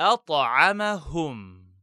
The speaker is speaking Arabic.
أطعمهم.